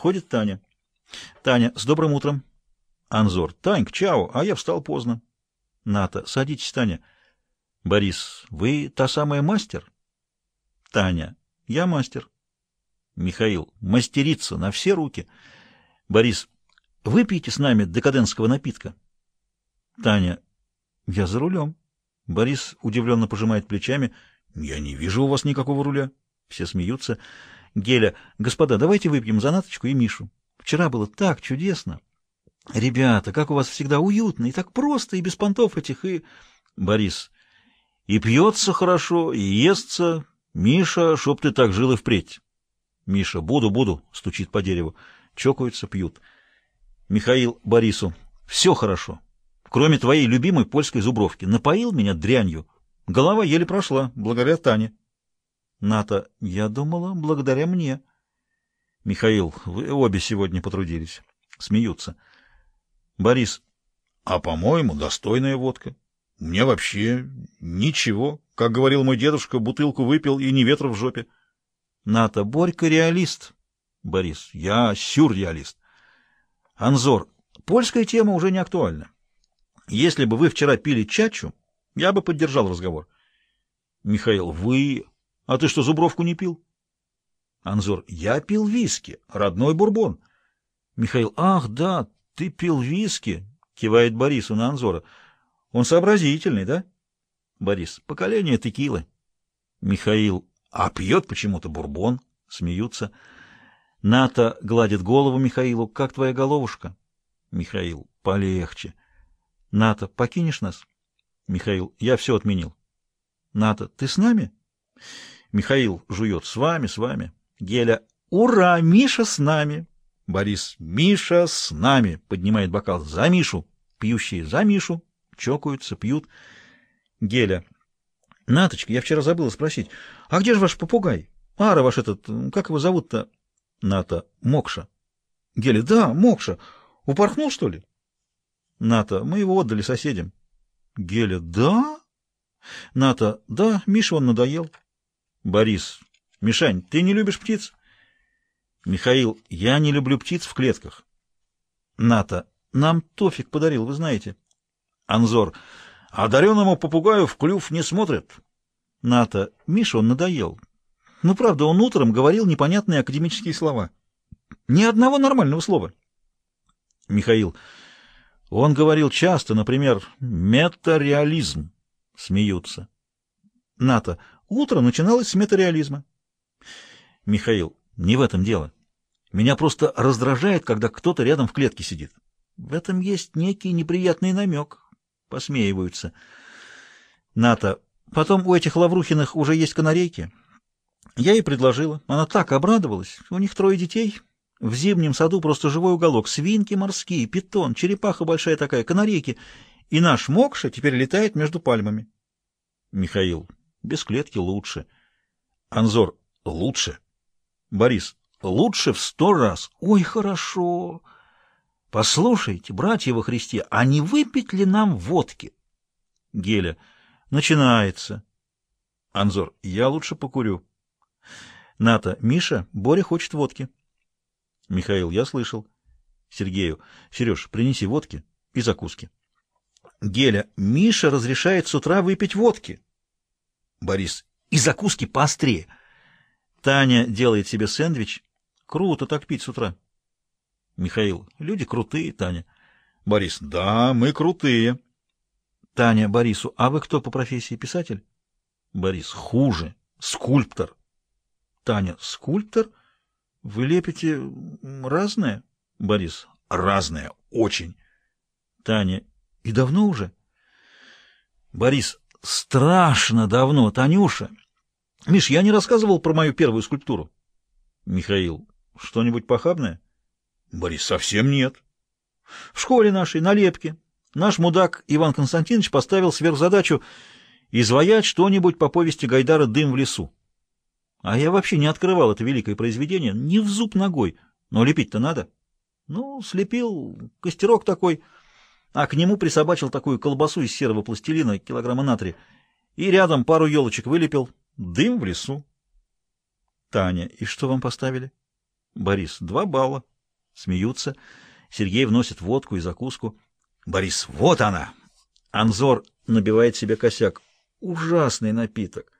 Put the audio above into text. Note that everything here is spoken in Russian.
Входит Таня. Таня, с добрым утром. Анзор. Таньк, чао, а я встал поздно. Ната. Садитесь, Таня. Борис. Вы та самая мастер? Таня. Я мастер. Михаил. Мастерица на все руки. Борис. Выпейте с нами декадентского напитка. Таня. Я за рулем. Борис удивленно пожимает плечами. Я не вижу у вас никакого руля. Все смеются. Геля. Господа, давайте выпьем за Наточку и Мишу. Вчера было так чудесно. Ребята, как у вас всегда уютно и так просто, и без понтов этих, и... Борис. И пьется хорошо, и естся. Миша, чтоб ты так жил и впредь. Миша. Буду, буду, стучит по дереву. Чокаются, пьют. Михаил Борису. Все хорошо. Кроме твоей любимой польской зубровки. Напоил меня дрянью. Голова еле прошла, благодаря Тане. Ната. Я думала, благодаря мне. Михаил. Вы обе сегодня потрудились. Смеются. Борис. А, по-моему, достойная водка. Мне вообще ничего. Как говорил мой дедушка, бутылку выпил и не ветра в жопе. Ната. Борька реалист. Борис. Я сюрреалист. Анзор. Польская тема уже не актуальна. Если бы вы вчера пили чачу, я бы поддержал разговор. Михаил. Вы... А ты что, зубровку не пил? Анзор. Я пил виски. Родной бурбон. Михаил. Ах, да, ты пил виски, кивает Борису на Анзора. Он сообразительный, да? Борис. Поколение текилы. Михаил. А пьет почему-то бурбон. Смеются. Ната гладит голову Михаилу. Как твоя головушка? Михаил. Полегче. Ната. Покинешь нас? Михаил. Я все отменил. Ната. Ты с нами? Михаил жует. С вами, с вами. Геля. Ура! Миша с нами! Борис. Миша с нами! Поднимает бокал. За Мишу! Пьющие. За Мишу! Чокаются, пьют. Геля. Наточка, я вчера забыла спросить. А где же ваш попугай? Ара ваш этот, как его зовут-то? Ната. Мокша. Геля. Да, Мокша. Упорхнул, что ли? Ната. Мы его отдали соседям. Геля. Да? Ната. Да, Миша он надоел. Борис. Мишань, ты не любишь птиц? Михаил, я не люблю птиц в клетках. Ната, нам Тофик подарил, вы знаете. Анзор, одаренному попугаю в клюв не смотрят. Ната, Миша, он надоел. Ну, правда, он утром говорил непонятные академические слова. Ни одного нормального слова. Михаил, он говорил часто, например, метареализм. Смеются. Ната, утро начиналось с метареализма. Михаил, не в этом дело. Меня просто раздражает, когда кто-то рядом в клетке сидит. В этом есть некий неприятный намек. Посмеиваются. Ната. Потом у этих Лаврухиных уже есть канарейки. Я ей предложила. Она так обрадовалась. У них трое детей. В зимнем саду просто живой уголок. Свинки морские, питон, черепаха большая такая, канарейки. И наш Мокша теперь летает между пальмами. Михаил. Без клетки лучше. Анзор. Лучше. Борис. Лучше в сто раз. Ой, хорошо. Послушайте, братья во Христе, а не выпить ли нам водки? Геля. Начинается. Анзор. Я лучше покурю. Ната. Миша, Боря хочет водки. Михаил. Я слышал. Сергею. Сереж, принеси водки и закуски. Геля. Миша разрешает с утра выпить водки. Борис. И закуски поострее. Таня делает себе сэндвич. Круто так пить с утра. Михаил. Люди крутые, Таня. Борис. Да, мы крутые. Таня Борису. А вы кто по профессии? Писатель? Борис. Хуже. Скульптор. Таня. Скульптор? Вы лепите разное? Борис. Разное. Очень. Таня. И давно уже? Борис. Страшно давно, Танюша. Миш, я не рассказывал про мою первую скульптуру. Михаил, что-нибудь похабное? Борис, совсем нет. В школе нашей, на лепке, наш мудак Иван Константинович поставил сверхзадачу изваять что-нибудь по повести Гайдара «Дым в лесу». А я вообще не открывал это великое произведение ни в зуб ногой, но лепить-то надо. Ну, слепил костерок такой, а к нему присобачил такую колбасу из серого пластилина, килограмма на три, и рядом пару елочек вылепил. Дым в лесу. Таня, и что вам поставили? Борис, два балла. Смеются. Сергей вносит водку и закуску. Борис, вот она! Анзор набивает себе косяк. Ужасный напиток.